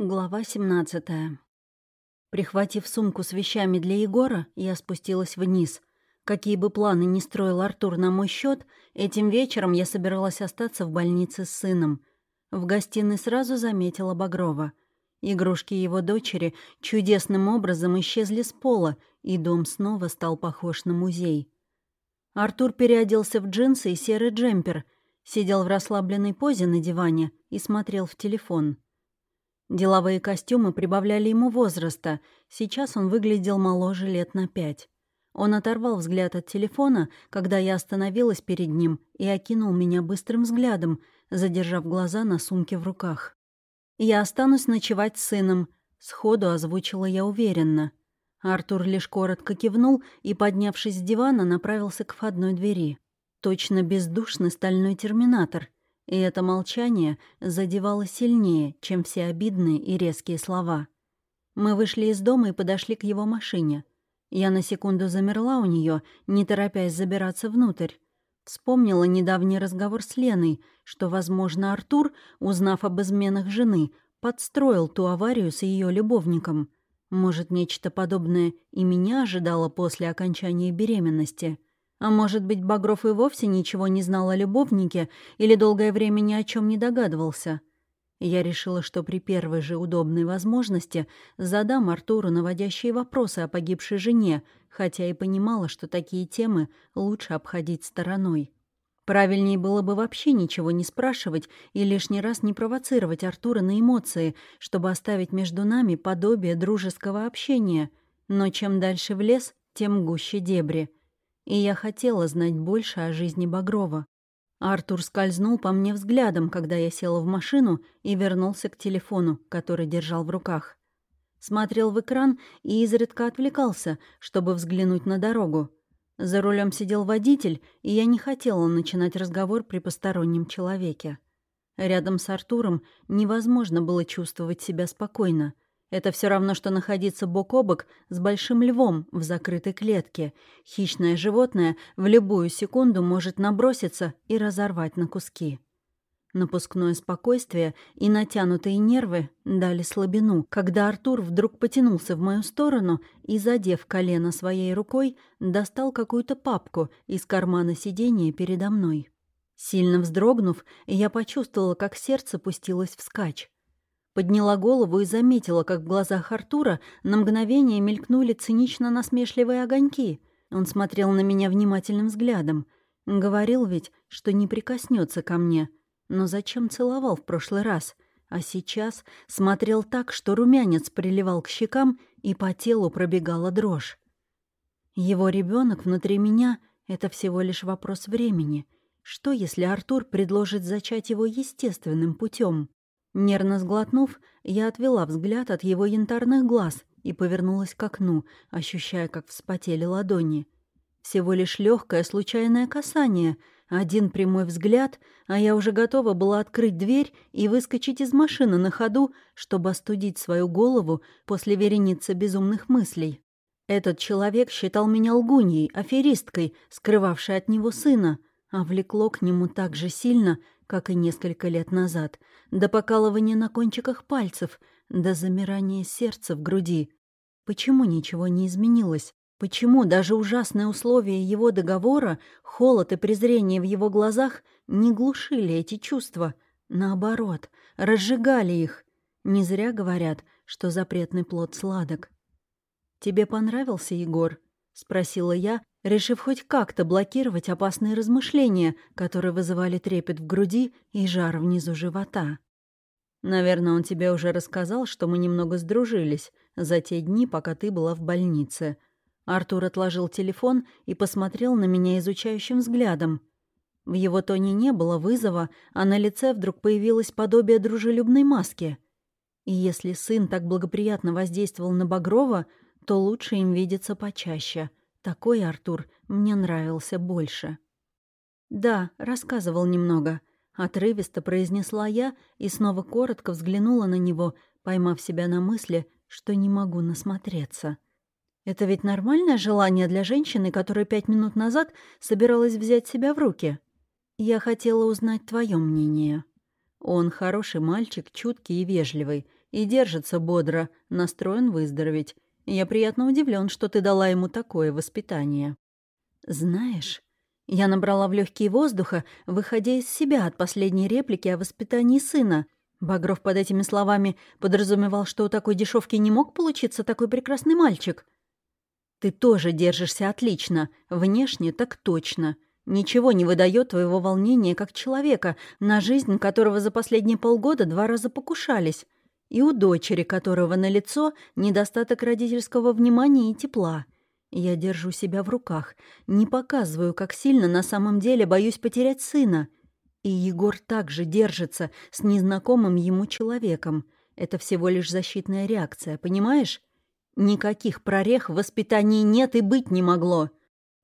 Глава 17 Прихватив сумку с вещами для Егора, я спустилась вниз. Какие бы планы ни строил Артур на мой счет, этим вечером я собиралась остаться в больнице с сыном. В гостиной сразу заметила Багрова. Игрушки его дочери чудесным образом исчезли с пола, и дом снова стал похож на музей. Артур переоделся в джинсы и серый джемпер, сидел в расслабленной позе на диване и смотрел в телефон — Деловые костюмы прибавляли ему возраста, сейчас он выглядел моложе лет на пять. Он оторвал взгляд от телефона, когда я остановилась перед ним, и окинул меня быстрым взглядом, задержав глаза на сумке в руках. «Я останусь ночевать с сыном», — сходу озвучила я уверенно. Артур лишь коротко кивнул и, поднявшись с дивана, направился к входной двери. Точно бездушный стальной терминатор — и это молчание задевало сильнее, чем все обидные и резкие слова. Мы вышли из дома и подошли к его машине. Я на секунду замерла у нее, не торопясь забираться внутрь. Вспомнила недавний разговор с Леной, что, возможно, Артур, узнав об изменах жены, подстроил ту аварию с ее любовником. Может, нечто подобное и меня ожидало после окончания беременности. А может быть, Багров и вовсе ничего не знал о любовнике или долгое время ни о чем не догадывался. Я решила, что при первой же удобной возможности задам Артуру наводящие вопросы о погибшей жене, хотя и понимала, что такие темы лучше обходить стороной. Правильнее было бы вообще ничего не спрашивать и лишний раз не провоцировать Артура на эмоции, чтобы оставить между нами подобие дружеского общения. Но чем дальше в лес, тем гуще дебри — и я хотела знать больше о жизни Багрова. Артур скользнул по мне взглядом, когда я села в машину и вернулся к телефону, который держал в руках. Смотрел в экран и изредка отвлекался, чтобы взглянуть на дорогу. За рулем сидел водитель, и я не хотела начинать разговор при постороннем человеке. Рядом с Артуром невозможно было чувствовать себя спокойно — это все равно, что находиться бок о бок с большим львом в закрытой клетке. Хищное животное в любую секунду может наброситься и разорвать на куски. Напускное спокойствие и натянутые нервы дали слабину, когда Артур вдруг потянулся в мою сторону и, задев колено своей рукой, достал какую-то папку из кармана сиденья передо мной. Сильно вздрогнув, я почувствовала, как сердце пустилось вскачь. Подняла голову и заметила, как в глазах Артура на мгновение мелькнули цинично-насмешливые огоньки. Он смотрел на меня внимательным взглядом. Говорил ведь, что не прикоснется ко мне. Но зачем целовал в прошлый раз? А сейчас смотрел так, что румянец приливал к щекам, и по телу пробегала дрожь. Его ребенок внутри меня — это всего лишь вопрос времени. Что, если Артур предложит зачать его естественным путем? Нервно сглотнув, я отвела взгляд от его янтарных глаз и повернулась к окну, ощущая, как вспотели ладони. Всего лишь легкое случайное касание, один прямой взгляд, а я уже готова была открыть дверь и выскочить из машины на ходу, чтобы остудить свою голову после вереницы безумных мыслей. Этот человек считал меня лгуньей, аферисткой, скрывавшей от него сына, а влекло к нему так же сильно, как и несколько лет назад, до покалывания на кончиках пальцев, до замирания сердца в груди. Почему ничего не изменилось? Почему даже ужасные условия его договора, холод и презрение в его глазах не глушили эти чувства? Наоборот, разжигали их. Не зря говорят, что запретный плод сладок. «Тебе понравился Егор?» — спросила я, решив хоть как-то блокировать опасные размышления, которые вызывали трепет в груди и жар внизу живота. «Наверное, он тебе уже рассказал, что мы немного сдружились за те дни, пока ты была в больнице». Артур отложил телефон и посмотрел на меня изучающим взглядом. В его тоне не было вызова, а на лице вдруг появилось подобие дружелюбной маски. И если сын так благоприятно воздействовал на Багрова, то лучше им видеться почаще — такой Артур мне нравился больше. «Да», — рассказывал немного. Отрывисто произнесла я и снова коротко взглянула на него, поймав себя на мысли, что не могу насмотреться. Это ведь нормальное желание для женщины, которая пять минут назад собиралась взять себя в руки? Я хотела узнать твое мнение. Он хороший мальчик, чуткий и вежливый, и держится бодро, настроен выздороветь. Я приятно удивлен, что ты дала ему такое воспитание. Знаешь, я набрала в легкие воздуха, выходя из себя от последней реплики о воспитании сына. Багров под этими словами подразумевал, что у такой дешевки не мог получиться такой прекрасный мальчик. Ты тоже держишься отлично, внешне так точно. Ничего не выдает твоего волнения как человека, на жизнь которого за последние полгода два раза покушались, и у дочери которого на лицо недостаток родительского внимания и тепла. Я держу себя в руках, не показываю, как сильно на самом деле боюсь потерять сына. И Егор также держится с незнакомым ему человеком. Это всего лишь защитная реакция, понимаешь? Никаких прорех в воспитании нет и быть не могло.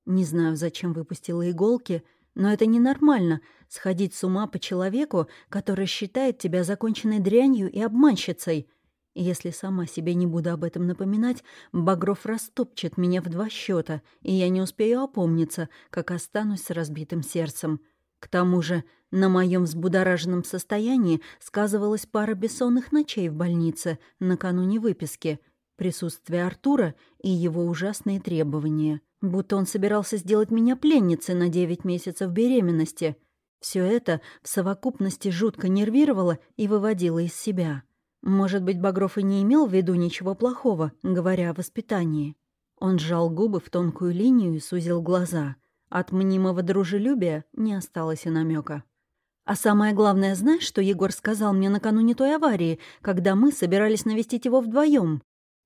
Не знаю, зачем выпустила иголки, но это ненормально — сходить с ума по человеку, который считает тебя законченной дрянью и обманщицей. И если сама себе не буду об этом напоминать, Багров растопчет меня в два счета, и я не успею опомниться, как останусь с разбитым сердцем. К тому же на моем взбудораженном состоянии сказывалась пара бессонных ночей в больнице накануне выписки, присутствие Артура и его ужасные требования — Будто он собирался сделать меня пленницей на девять месяцев беременности. Все это в совокупности жутко нервировало и выводило из себя. Может быть, Багров и не имел в виду ничего плохого, говоря о воспитании. Он сжал губы в тонкую линию и сузил глаза. От мнимого дружелюбия не осталось и намека. А самое главное, знаешь, что Егор сказал мне накануне той аварии, когда мы собирались навестить его вдвоем?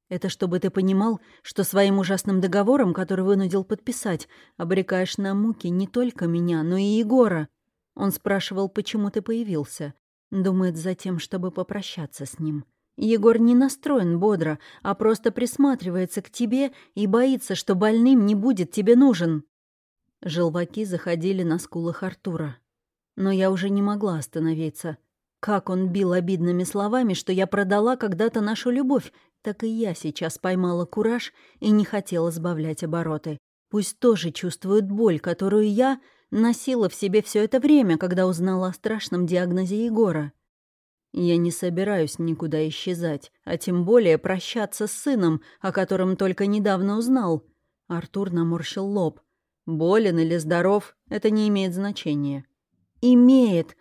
Это чтобы ты понимал, что своим ужасным договором, который вынудил подписать, обрекаешь на муки не только меня, но и Егора. Он спрашивал, почему ты появился. Думает за тем, чтобы попрощаться с ним. Егор не настроен бодро, а просто присматривается к тебе и боится, что больным не будет тебе нужен. Желваки заходили на скулах Артура. Но я уже не могла остановиться. Как он бил обидными словами, что я продала когда-то нашу любовь, так и я сейчас поймала кураж и не хотела сбавлять обороты. Пусть тоже чувствует боль, которую я носила в себе все это время, когда узнала о страшном диагнозе Егора. Я не собираюсь никуда исчезать, а тем более прощаться с сыном, о котором только недавно узнал. Артур наморщил лоб. Болен или здоров, это не имеет значения. «Имеет.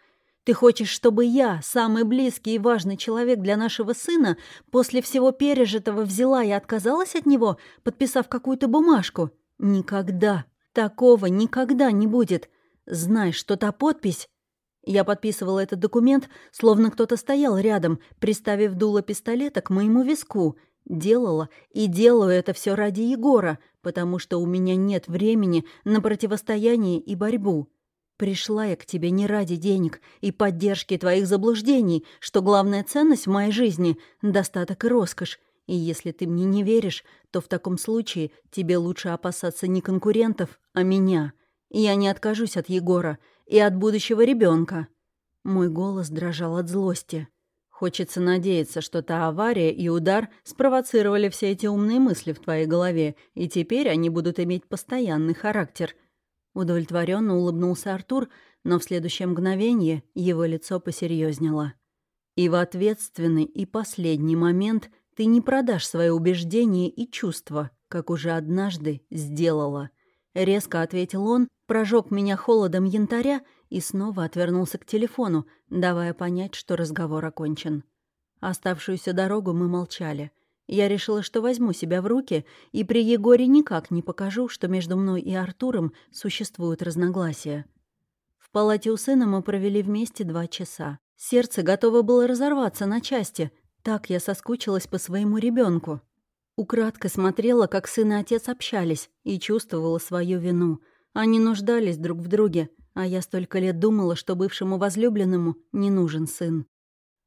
Ты хочешь, чтобы я, самый близкий и важный человек для нашего сына, после всего пережитого взяла и отказалась от него, подписав какую-то бумажку? Никогда. Такого никогда не будет. Знай, что та подпись... Я подписывала этот документ, словно кто-то стоял рядом, приставив дуло пистолета к моему виску. Делала и делаю это все ради Егора, потому что у меня нет времени на противостояние и борьбу. Пришла я к тебе не ради денег и поддержки твоих заблуждений, что главная ценность в моей жизни — достаток и роскошь. И если ты мне не веришь, то в таком случае тебе лучше опасаться не конкурентов, а меня. Я не откажусь от Егора и от будущего ребенка. Мой голос дрожал от злости. Хочется надеяться, что та авария и удар спровоцировали все эти умные мысли в твоей голове, и теперь они будут иметь постоянный характер — Удовлетворенно улыбнулся Артур, но в следующее мгновение его лицо посерьезнело. «И в ответственный и последний момент ты не продашь свои убеждения и чувства, как уже однажды сделала». Резко ответил он, прожег меня холодом янтаря и снова отвернулся к телефону, давая понять, что разговор окончен. Оставшуюся дорогу мы молчали. Я решила, что возьму себя в руки и при Егоре никак не покажу, что между мной и Артуром существуют разногласия. В палате у сына мы провели вместе два часа. Сердце готово было разорваться на части. Так я соскучилась по своему ребенку. Украдко смотрела, как сын и отец общались, и чувствовала свою вину. Они нуждались друг в друге, а я столько лет думала, что бывшему возлюбленному не нужен сын.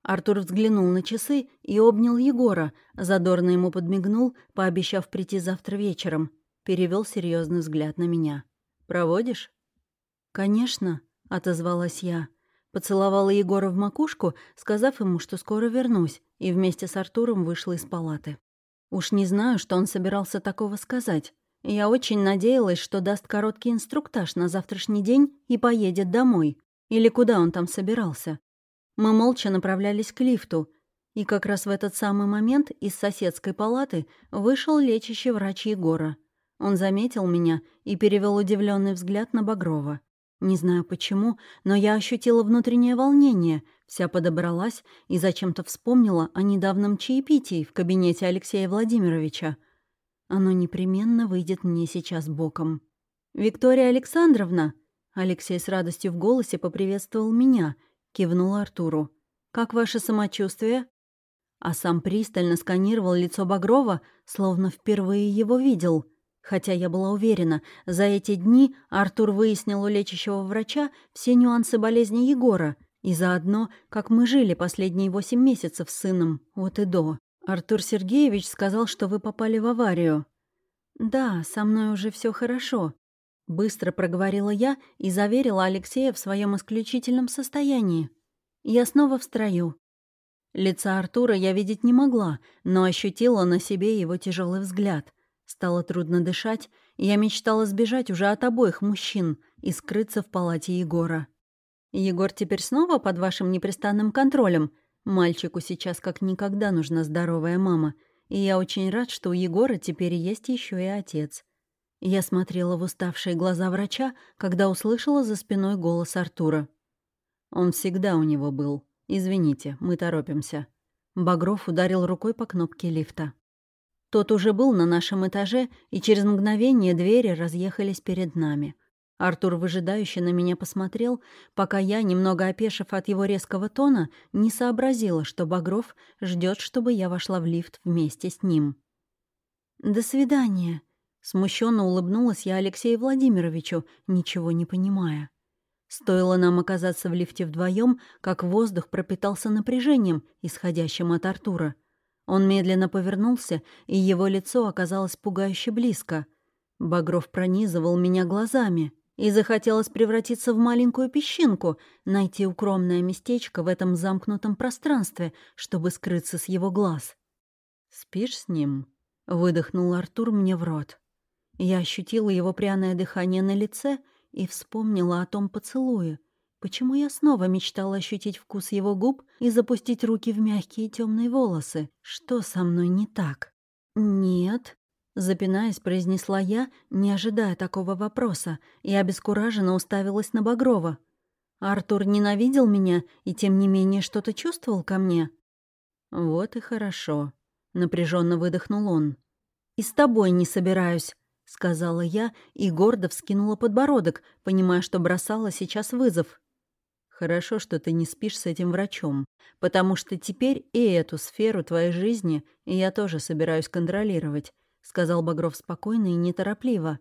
Артур взглянул на часы и обнял Егора, задорно ему подмигнул, пообещав прийти завтра вечером. Перевел серьезный взгляд на меня. «Проводишь?» «Конечно», — отозвалась я. Поцеловала Егора в макушку, сказав ему, что скоро вернусь, и вместе с Артуром вышла из палаты. Уж не знаю, что он собирался такого сказать. Я очень надеялась, что даст короткий инструктаж на завтрашний день и поедет домой. Или куда он там собирался. Мы молча направлялись к лифту. И как раз в этот самый момент из соседской палаты вышел лечащий врач Егора. Он заметил меня и перевел удивленный взгляд на Багрова. Не знаю почему, но я ощутила внутреннее волнение, вся подобралась и зачем-то вспомнила о недавнем чаепитии в кабинете Алексея Владимировича. Оно непременно выйдет мне сейчас боком. «Виктория Александровна!» Алексей с радостью в голосе поприветствовал меня, кивнул Артуру. «Как ваше самочувствие?» А сам пристально сканировал лицо Багрова, словно впервые его видел. Хотя я была уверена, за эти дни Артур выяснил у лечащего врача все нюансы болезни Егора и заодно, как мы жили последние восемь месяцев с сыном, от и до. Артур Сергеевич сказал, что вы попали в аварию. «Да, со мной уже все хорошо», — быстро проговорила я и заверила Алексея в своем исключительном состоянии. «Я снова в строю». Лица Артура я видеть не могла, но ощутила на себе его тяжелый взгляд. Стало трудно дышать, и я мечтала сбежать уже от обоих мужчин и скрыться в палате Егора. «Егор теперь снова под вашим непрестанным контролем. Мальчику сейчас как никогда нужна здоровая мама, и я очень рад, что у Егора теперь есть еще и отец». Я смотрела в уставшие глаза врача, когда услышала за спиной голос Артура. «Он всегда у него был. Извините, мы торопимся». Багров ударил рукой по кнопке лифта. Тот уже был на нашем этаже, и через мгновение двери разъехались перед нами. Артур выжидающе на меня посмотрел, пока я, немного опешив от его резкого тона, не сообразила, что Багров ждет, чтобы я вошла в лифт вместе с ним. «До свидания», — смущенно улыбнулась я Алексею Владимировичу, ничего не понимая. Стоило нам оказаться в лифте вдвоем, как воздух пропитался напряжением, исходящим от Артура. Он медленно повернулся, и его лицо оказалось пугающе близко. Багров пронизывал меня глазами и захотелось превратиться в маленькую песчинку, найти укромное местечко в этом замкнутом пространстве, чтобы скрыться с его глаз. «Спишь с ним?» — выдохнул Артур мне в рот. Я ощутила его пряное дыхание на лице и вспомнила о том поцелуе. Почему я снова мечтала ощутить вкус его губ и запустить руки в мягкие темные волосы? Что со мной не так? «Нет», Запинаясь, произнесла я, не ожидая такого вопроса, и обескураженно уставилась на Багрова. Артур ненавидел меня и, тем не менее, что-то чувствовал ко мне. «Вот и хорошо», — напряженно выдохнул он. «И с тобой не собираюсь», — сказала я и гордо вскинула подбородок, понимая, что бросала сейчас вызов. «Хорошо, что ты не спишь с этим врачом, потому что теперь и эту сферу твоей жизни я тоже собираюсь контролировать, — сказал Багров спокойно и неторопливо.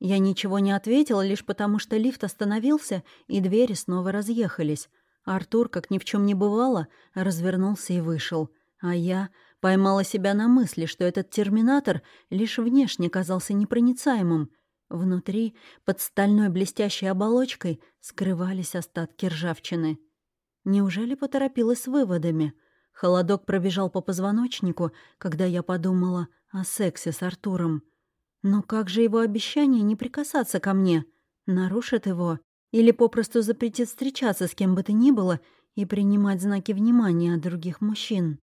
Я ничего не ответила, лишь потому что лифт остановился, и двери снова разъехались. Артур, как ни в чем не бывало, развернулся и вышел. А я поймала себя на мысли, что этот терминатор лишь внешне казался непроницаемым. Внутри, под стальной блестящей оболочкой, скрывались остатки ржавчины. Неужели поторопилась с выводами? Холодок пробежал по позвоночнику, когда я подумала о сексе с Артуром. Но как же его обещание не прикасаться ко мне? Нарушит его? Или попросту запретит встречаться с кем бы то ни было и принимать знаки внимания от других мужчин?